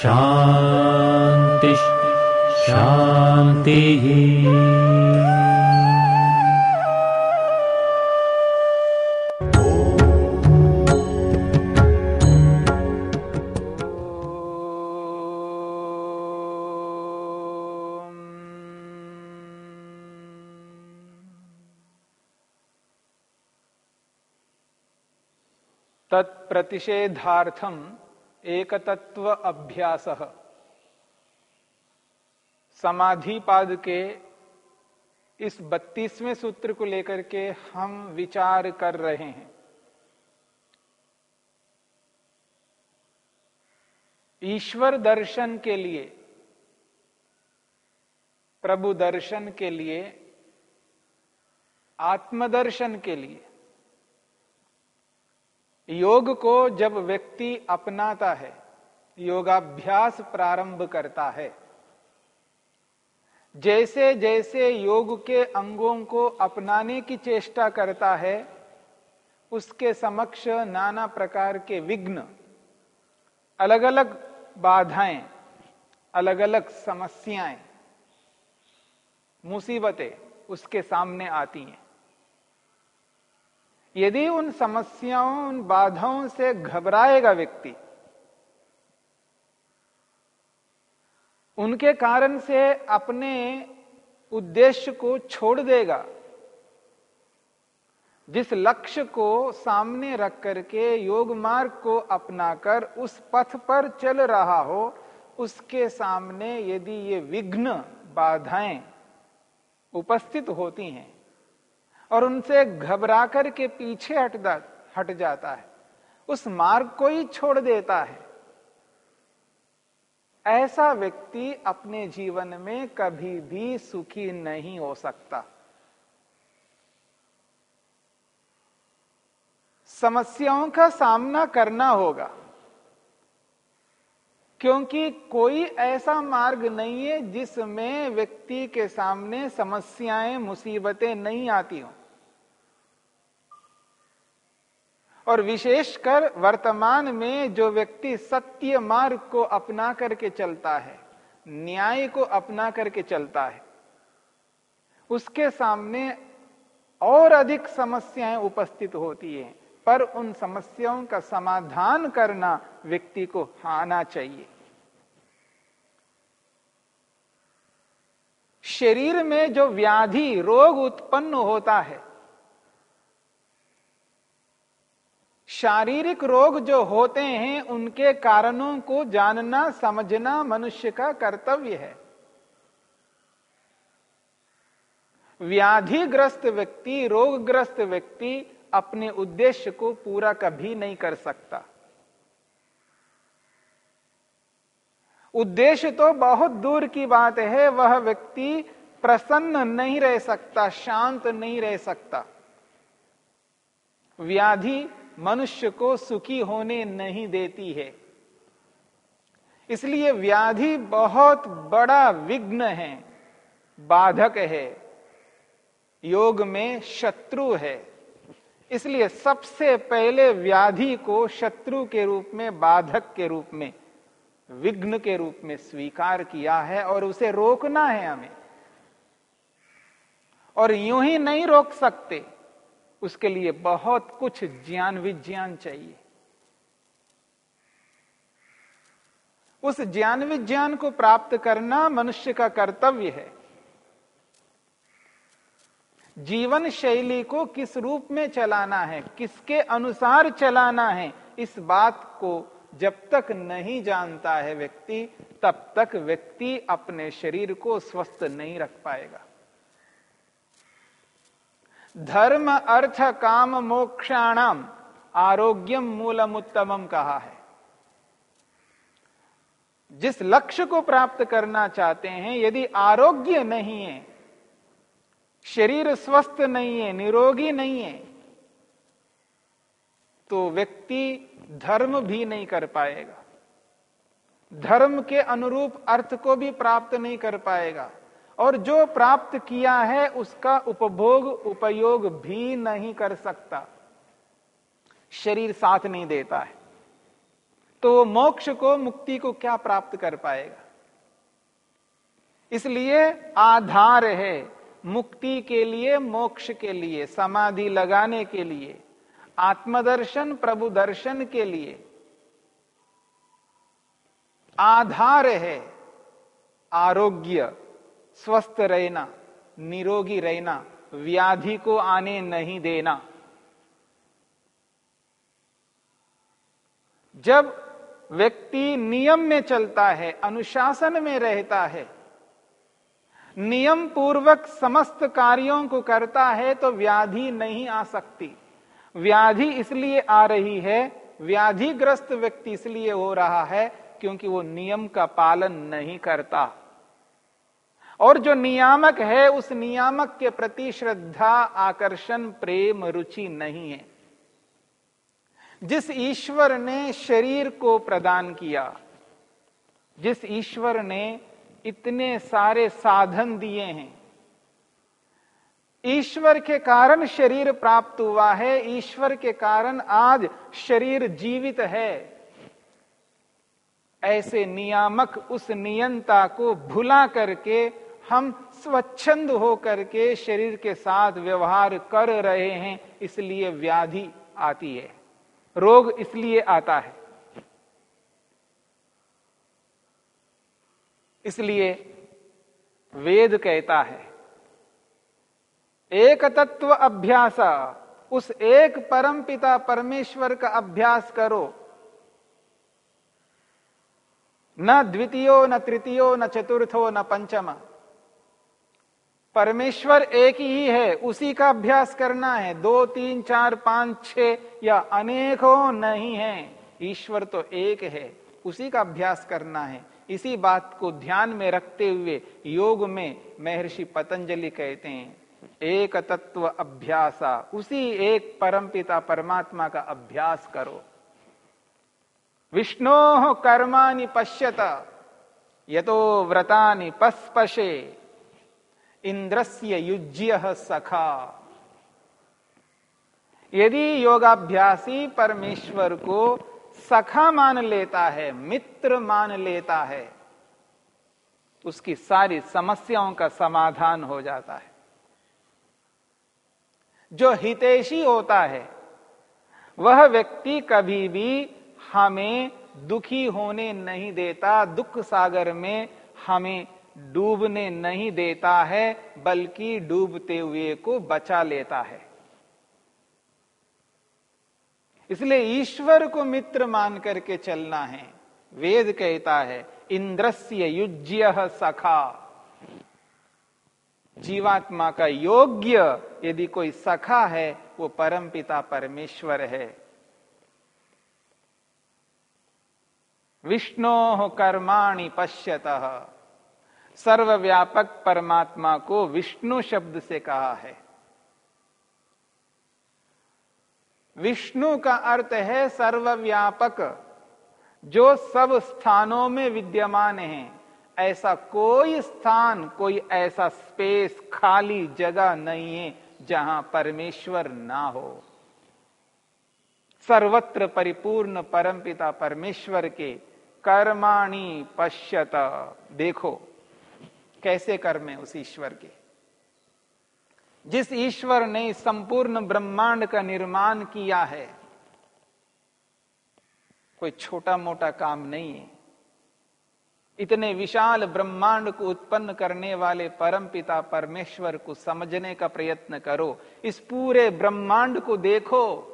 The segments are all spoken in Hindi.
शान्तिः शान्तिः तत्प्रतिषेधार्थम एकतत्व अभ्यास। समाधिपाद के इस बत्तीसवें सूत्र को लेकर के हम विचार कर रहे हैं। ईश्वर दर्शन के लिए, प्रभु दर्शन के लिए, आत्मदर्शन के लिए योग को जब व्यक्ति अपनाता है, योगाभ्यास प्रारंभ करता है। जैसे जैसे योग के अंगों को अपनाने की चेष्टा करता है, उसके समक्ष नाना प्रकार के विघ्न अलग अलग बाधाएँ अलग अलग समस्याएँ, मुसीबतें उसके सामने आती हैं। यदि उन समस्याओं, उन बाधाओं से घबराएगा व्यक्ति, उनके कारण से अपने उद्देश्य को छोड़ देगा, जिस लक्ष्य को सामने रख करके योग मार्ग को अपनाकर उस पथ पर चल रहा हो, उसके सामने यदि ये विघ्न बाधाएँ उपस्थित होती हैं और उनसे घबरा कर के पीछे हट हट जाता है। उस मार्ग को ही छोड़ देता है। ऐसा व्यक्ति अपने जीवन में कभी भी सुखी नहीं हो सकता। समस्याओं का सामना करना होगा, क्योंकि कोई ऐसा मार्ग नहीं है जिसमें व्यक्ति के सामने समस्याएँ, मुसीबतें नहीं आती हों। और विशेषकर वर्तमान में जो व्यक्ति सत्य मार्ग को अपना करके चलता है, न्याय को अपना करके चलता है, उसके सामने और अधिक समस्याएँ उपस्थित होती हैं, पर उन समस्याओं का समाधान करना व्यक्ति को आना चाहिए। शरीर में जो व्याधि, रोग उत्पन्न होता है शारीरिक रोग जो होते हैं, उनके कारणों को जानना, समझना मनुष्य का कर्तव्य है। व्याधिग्रस्त व्यक्ति, रोगग्रस्त व्यक्ति अपने उद्देश्य को पूरा कभी नहीं कर सकता। उद्देश्य तो बहुत दूर की बात है, वह व्यक्ति प्रसन्न नहीं रह सकता, शांत नहीं रह सकता। व्याधि मनुष्य को सुखी होने नहीं देती है। इसलिए व्याधि बहुत बड़ा विघ्न है, बाधक है, योग में शत्रु है। इसलिए सबसे पहले व्याधि को शत्रु के रूप में, बाधक के रूप में, विघ्न के रूप में स्वीकार किया है और उसे रोकना है हमें। और यूँ ही नहीं रोक सकते। उसके लिए बहुत कुछ ज्ञान विज्ञान चाहिए। उस ज्ञान विज्ञान को प्राप्त करना मनुष्य का कर्तव्य है। जीवन शैली को किस रूप में चलाना है, किसके अनुसार चलाना है, इस बात को जब तक नहीं जानता है व्यक्ति, तब तक व्यक्ति अपने शरीर को स्वस्थ नहीं रख पाएगा। धर्म, अर्थ, काम, मोक्षाणाम, आरोग्यम मूलम उत्तमम कहा है। जिस लक्ष्य को प्राप्त करना चाहते हैं, यदि आरोग्य नहीं है, शरीर स्वस्थ नहीं है, निरोगी नहीं है तो व्यक्ति धर्म भी नहीं कर पाएगा। धर्म के अनुरूप अर्थ को भी प्राप्त नहीं कर पाएगा। और जो प्राप्त किया है, उसका उपभोग, उपयोग भी नहीं कर सकता। शरीर साथ नहीं देता है। तो मोक्ष को, मुक्ति को क्या प्राप्त कर पाएगा? इसलिए आधार है मुक्ति के लिए, मोक्ष के लिए, समाधि लगाने के लिए, आत्मदर्शन, प्रभु दर्शन के लिए। आधार है आरोग्य। स्वस्थ रहना, निरोगी रहना, व्याधि को आने नहीं देना। जब व्यक्ति नियम में चलता है, अनुशासन में रहता है, नियम पूर्वक समस्त कार्यों को करता है तो व्याधि नहीं आ सकती। व्याधि इसलिए आ रही है, व्याधिग्रस्त व्यक्ति इसलिए हो रहा है, क्योंकि वो नियम का पालन नहीं करता। और जो नियामक है, उस नियामक के प्रति श्रद्धा, आकर्षण, प्रेम, रुचि नहीं है। जिस ईश्वर ने शरीर को प्रदान किया, जिस ईश्वर ने इतने सारे साधन दिए हैं, ईश्वर के कारण शरीर प्राप्त हुआ है, ईश्वर के कारण आज शरीर जीवित है, ऐसे नियामक उस नियंता को भुला करके हम स्वच्छंद होकर के शरीर के साथ व्यवहार कर रहे हैं, इसलिए व्याधि आती है। रोग इसलिए आता है। इसलिए वेद कहता है, एक तत्व अभ्यास, उस एक परम पिता परमेश्वर का अभ्यास करो। न द्वितीयो, न तृतीयो, न चतुर्थो, न पंचम। परमेश्वर एक ही है, उसी का अभ्यास करना है। दो, तीन, चार, पाँच छ या अनेकों नहीं है। ईश्वर तो एक है, उसी का अभ्यास करना है। इसी बात को ध्यान में रखते हुए योग में महर्षि पतंजलि कहते हैं, एक तत्व अभ्यासा, उसी एक परमपिता परमात्मा का अभ्यास करो। विष्णो कर्माणि पश्यत, यतो व्रतानि पस्पशे। इंद्रस्य युज्य सखा। यदि योगाभ्यासी परमेश्वर को सखा मान लेता है, मित्र मान लेता है, उसकी सारी समस्याओं का समाधान हो जाता है। जो हितेशी होता है, वह व्यक्ति कभी भी हमें दुखी होने नहीं देता, दुख सागर में हमें डूबने नहीं देता है, बल्कि डूबते हुए को बचा लेता है। इसलिए ईश्वर को मित्र मान करके चलना है। वेद कहता है, इंद्रस्य युज्य सखा। जीवात्मा का योग्य यदि कोई सखा है, वो परमपिता परमेश्वर है। विष्णो कर्माणि पश्यत। सर्वव्यापक परमात्मा को विष्णु शब्द से कहा है। विष्णु का अर्थ है सर्वव्यापक, जो सब स्थानों में विद्यमान है। ऐसा कोई स्थान, कोई ऐसा स्पेस खाली जगह नहीं है जहाँ परमेश्वर ना हो। सर्वत्र परिपूर्ण परमपिता परमेश्वर के कर्माणी पश्यत। देखो कैसे कर्म है उस ईश्वर के? जिस ईश्वर ने संपूर्ण ब्रह्मांड का निर्माण किया है, कोई छोटा मोटा काम नहीं है। इतने विशाल ब्रह्मांड को उत्पन्न करने वाले परम पिता परमेश्वर को समझने का प्रयत्न करो। इस पूरे ब्रह्मांड को देखो।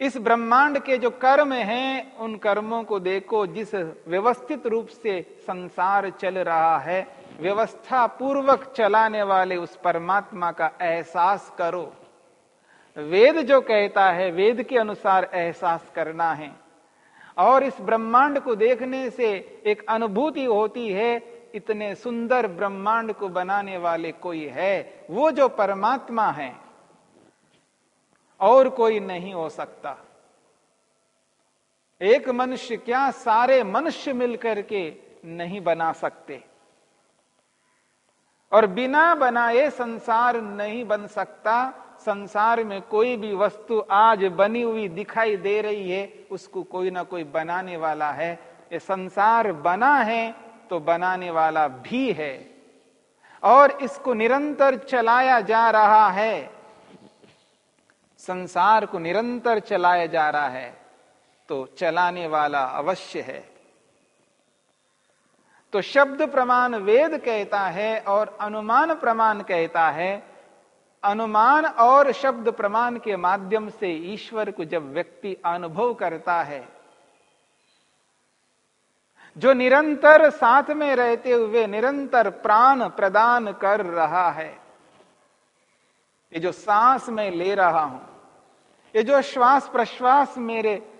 इस ब्रह्मांड के जो कर्म हैं, उन कर्मों को देखो, जिस व्यवस्थित रूप से संसार चल रहा है व्यवस्था पूर्वक चलाने वाले उस परमात्मा का एहसास करो। वेद जो कहता है, वेद के अनुसार एहसास करना है। और इस ब्रह्मांड को देखने से एक अनुभूति होती है, इतने सुंदर ब्रह्मांड को बनाने वाले कोई है, वो जो परमात्मा है। और कोई नहीं हो सकता। एक मनुष्य क्या सारे मनुष्य मिलकर के नहीं बना सकते? और बिना बनाए संसार नहीं बन सकता। संसार में कोई भी वस्तु आज बनी हुई दिखाई दे रही है, उसको कोई ना कोई बनाने वाला है। ये संसार बना है तो बनाने वाला भी है। और इसको निरंतर चलाया जा रहा है। संसार को निरंतर चलाया जा रहा है तो चलाने वाला अवश्य है। तो शब्द प्रमाण वेद कहता है और अनुमान प्रमाण कहता है। अनुमान और शब्द प्रमाण के माध्यम से ईश्वर को जब व्यक्ति अनुभव करता है, जो निरंतर साथ में रहते हुए निरंतर प्राण प्रदान कर रहा है, ये जो सांस में ले रहा हूँ ये जो श्वास प्रश्वास मेरे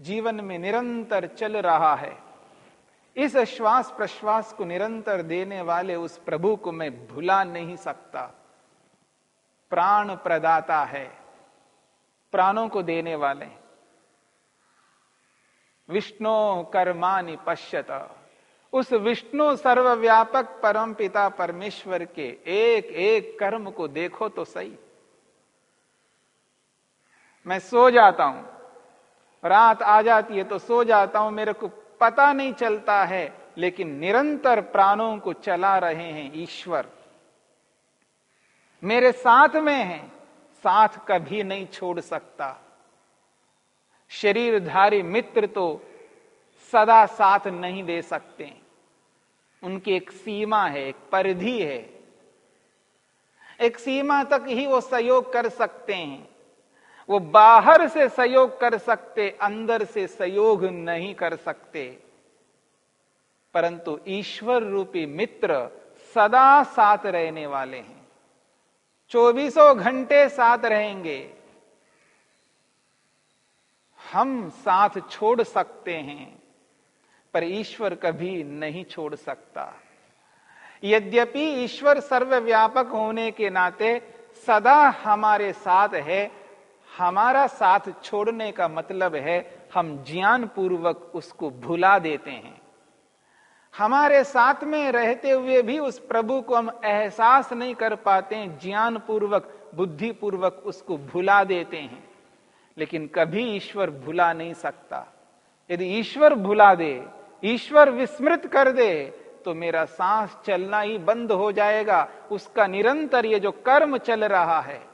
जीवन में निरंतर चल रहा है, इस श्वास प्रश्वास को निरंतर देने वाले उस प्रभु को मैं भुला नहीं सकता। प्राण प्रदाता है, प्राणों को देने वाले। विष्णु कर्मानि पश्यत। उस विष्णु सर्वव्यापक परम पिता परमेश्वर के एक एक कर्म को देखो तो सही। मैं सो जाता हूँ। रात आ जाती है तो सो जाता हूँ। मेरे को पता नहीं चलता है, लेकिन निरंतर प्राणों को चला रहे हैं ईश्वर। मेरे साथ में है, साथ कभी नहीं छोड़ सकता। शरीरधारी मित्र तो सदा साथ नहीं दे सकते। उनकी एक सीमा है, एक परिधि है। एक सीमा तक ही वो सहयोग कर सकते हैं। वो बाहर से सहयोग कर सकते, अंदर से सहयोग नहीं कर सकते। परंतु ईश्वर रूपी मित्र सदा साथ रहने वाले हैं। चौबीसों घंटे साथ रहेंगे। हम साथ छोड़ सकते हैं, पर ईश्वर कभी नहीं छोड़ सकता। यद्यपि ईश्वर सर्वव्यापक होने के नाते सदा हमारे साथ है हमारा साथ छोड़ने का मतलब है हम ज्ञान पूर्वक उसको भुला देते हैं। हमारे साथ में रहते हुए भी उस प्रभु को हम एहसास नहीं कर पाते ज्ञान पूर्वक बुद्धि पूर्वक उसको भुला देते हैं। लेकिन कभी ईश्वर भुला नहीं सकता। यदि ईश्वर भुला दे, ईश्वर विस्मृत कर दे तो मेरा सांस चलना ही बंद हो जाएगा। उसका निरंतर ये जो कर्म चल रहा है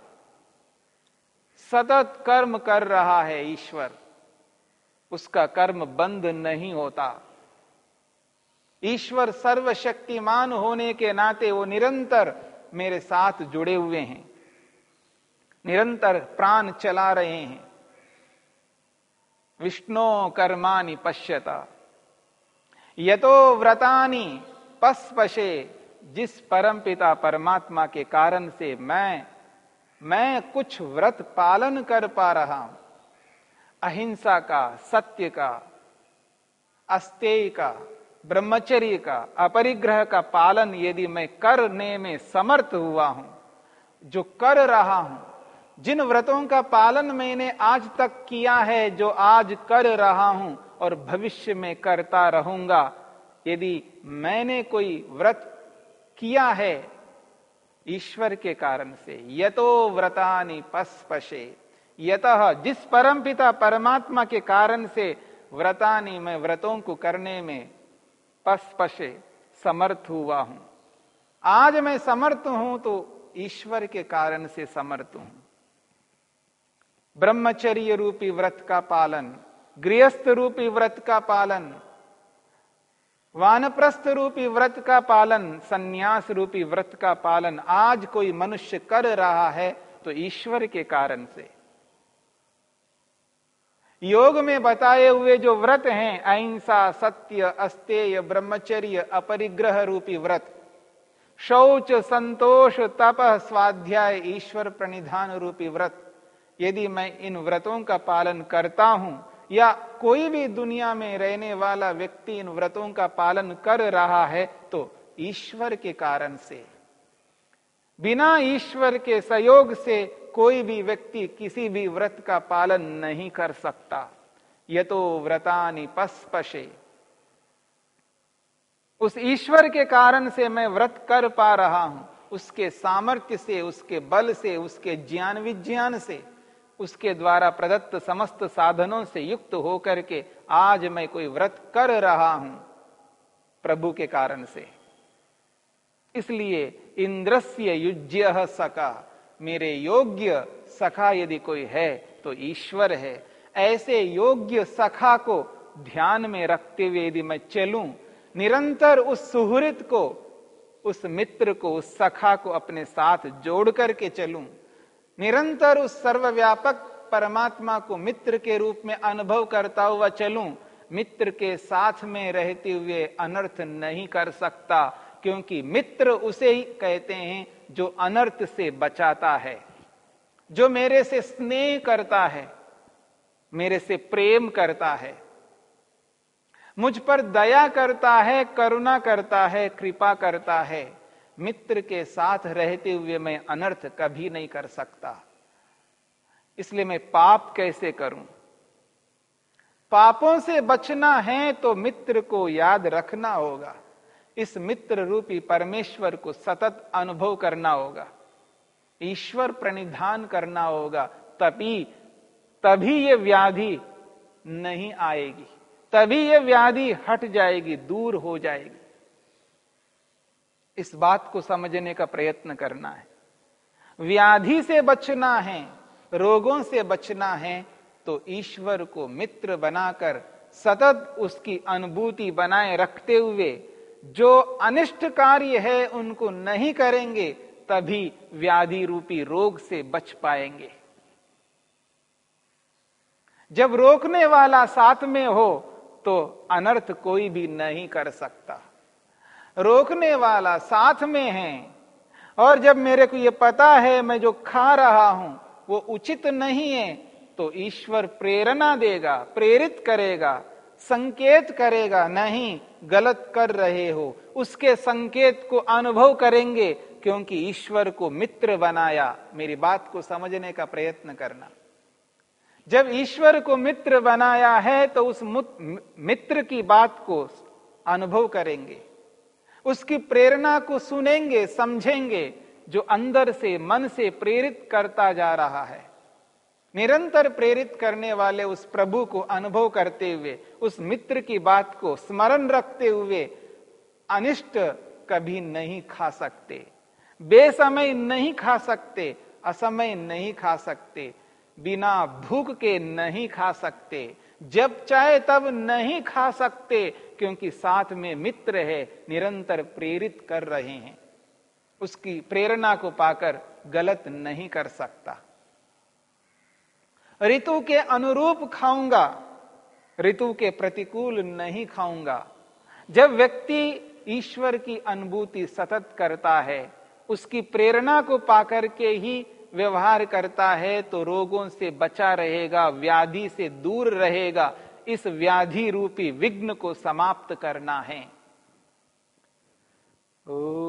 सतत कर्म कर रहा है ईश्वर। उसका कर्म बंद नहीं होता। ईश्वर सर्वशक्तिमान होने के नाते वो निरंतर मेरे साथ जुड़े हुए हैं। निरंतर प्राण चला रहे हैं। विष्णु कर्मानि पश्यता। यतो व्रतानी पस्पशे, जिस परमपिता परमात्मा के कारण से मैं मैं कुछ व्रत पालन कर पा रहा हूँ। अहिंसा का, सत्य का, अस्तेय का, ब्रह्मचर्य का, अपरिग्रह का पालन यदि मैं करने में समर्थ हुआ हूँ, जो कर रहा हूँ, जिन व्रतों का पालन मैंने आज तक किया है, जो आज कर रहा हूँ और भविष्य में करता रहूँगा, यदि मैंने कोई व्रत किया है ईश्वर के कारण से, यतो व्रतानि पस्पशे, यत जिस परमपिता परमात्मा के कारण से व्रतानी मैं व्रतों को करने में पस्पशे, समर्थ हुआ हूँ। आज मैं समर्थ हूँ तो ईश्वर के कारण से समर्थ हूँ। ब्रह्मचर्य रूपी व्रत का पालन, गृहस्थ रूपी व्रत का पालन वानप्रस्थ रूपी व्रत का पालन सन्यास रूपी व्रत का पालन आज कोई मनुष्य कर रहा है तो ईश्वर के कारण से। योग में बताए हुए जो व्रत हैं, अहिंसा, सत्य, अस्तेय, ब्रह्मचर्य अपरिग्रह रूपी व्रत, शौच, संतोष, तप, स्वाध्याय, ईश्वर प्रणिधान रूपी व्रत, यदि मैं इन व्रतों का पालन करता हूँ या कोई भी दुनिया में रहने वाला व्यक्ति इन व्रतों का पालन कर रहा है तो ईश्वर के कारण से। बिना ईश्वर के सहयोग से कोई भी व्यक्ति किसी भी व्रत का पालन नहीं कर सकता। ये तो व्रतानि पस्पशे। उस ईश्वर के कारण से मैं व्रत कर पा रहा हूँ, उसके सामर्थ्य से, उसके बल से, उसके ज्ञान विज्ञान से। उसके द्वारा प्रदत्त समस्त साधनों से युक्त होकर के आज मैं कोई व्रत कर रहा हूँ प्रभु के कारण से। इसलिए इंद्रस्य युज्य सका मेरे योग्य सखा यदि कोई है तो ईश्वर है। ऐसे योग्य सखा को ध्यान में रखते हुए यदि मैं चलूँ, निरंतर उस सुहृत को, उस मित्र को, उस सखा को अपने साथ जोड़ करके चलूँ निरंतर उस सर्वव्यापक परमात्मा को मित्र के रूप में अनुभव करता हुआ चलूँ, मित्र के साथ में रहते हुए अनर्थ नहीं कर सकता, क्योंकि मित्र उसे ही कहते हैं जो अनर्थ से बचाता है, जो मेरे से स्नेह करता है, मेरे से प्रेम करता है, मुझ पर दया करता है, करुणा करता है, कृपा करता है। मित्र के साथ रहते हुए मैं अनर्थ कभी नहीं कर सकता। इसलिए मैं पाप कैसे करूँ? पापों से बचना है तो मित्र को याद रखना होगा। इस मित्र रूपी परमेश्वर को सतत अनुभव करना होगा। ईश्वर प्रणिधान करना होगा। तभी तभी ये व्याधि नहीं आएगी। तभी ये व्याधि हट जाएगी, दूर हो जाएगी। इस बात को समझने का प्रयत्न करना है। व्याधि से बचना है, रोगों से बचना है तो ईश्वर को मित्र बनाकर, सतत उसकी अनुभूति बनाए रखते हुए, जो अनिष्ट कार्य है उनको नहीं करेंगे, तभी व्याधि रूपी रोग से बच पाएँगे। जब रोकने वाला साथ में हो तो अनर्थ कोई भी नहीं कर सकता। रोकने वाला साथ में है। और जब मेरे को यह पता है मैं जो खा रहा हूँ, वो उचित नहीं है तो ईश्वर प्रेरणा देगा, प्रेरित करेगा, संकेत करेगा, नहीं, गलत कर रहे हो। उसके संकेत को अनुभव करेंगे, क्योंकि ईश्वर को मित्र बनाया। मेरी बात को समझने का प्रयत्न करना। जब ईश्वर को मित्र बनाया है तो उस मित्र की बात को अनुभव करेंगे। उसकी प्रेरणा को सुनेंगे, समझेंगे, जो अंदर से, मन से प्रेरित करता जा रहा है। निरंतर प्रेरित करने वाले उस प्रभु को अनुभव करते हुए, उस मित्र की बात को स्मरण रखते हुए अनिष्ट कभी नहीं खा सकते। बेसमय नहीं खा सकते, असमय नहीं खा सकते, बिना भूख के नहीं खा सकते जब चाहे तब नहीं खा सकते, क्योंकि साथ में मित्र है, निरंतर प्रेरित कर रहे हैं। उसकी प्रेरणा को पाकर गलत नहीं कर सकता। ऋतु के अनुरूप खाऊँगा, ऋतु के प्रतिकूल नहीं खाऊँगा। जब व्यक्ति ईश्वर की अनुभूति सतत करता है, उसकी प्रेरणा को पाकर के ही व्यवहार करता है तो रोगों से बचा रहेगा, व्याधि से दूर रहेगा। इस व्याधि रूपी विघ्न को समाप्त करना है। ओ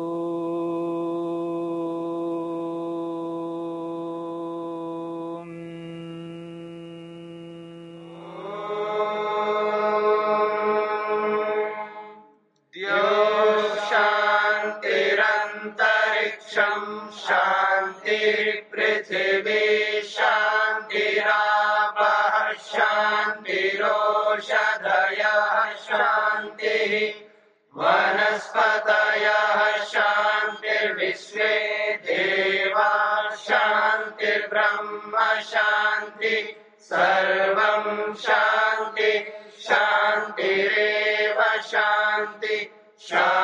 शान्ति शान्तिरेव शान्ति श्यामा